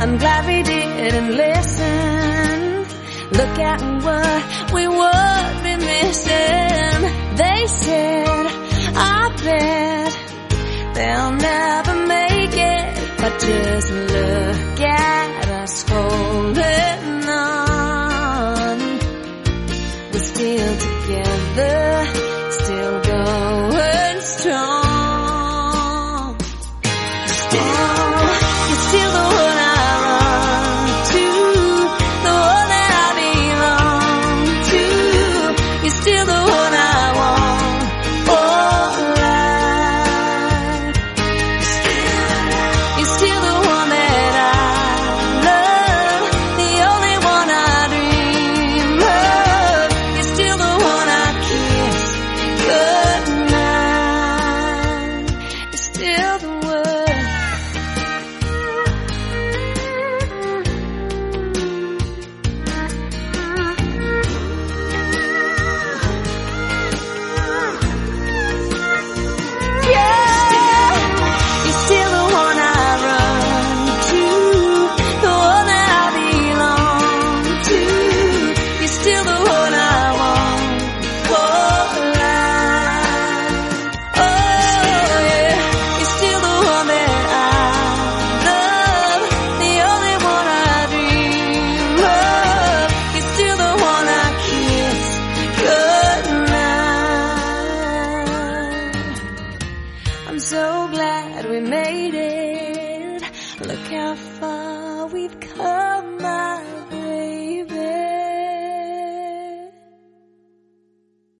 I'm glad we didn't listen. Look at what we would be missing. They said, I bet they'll never make it. But just look at us holding on. We're still together, The one I want. Oh yeah, oh, you're still the one that I love, the only one I dream of. You're still the one I kiss goodnight. I'm so glad we made it. Look how far we've come.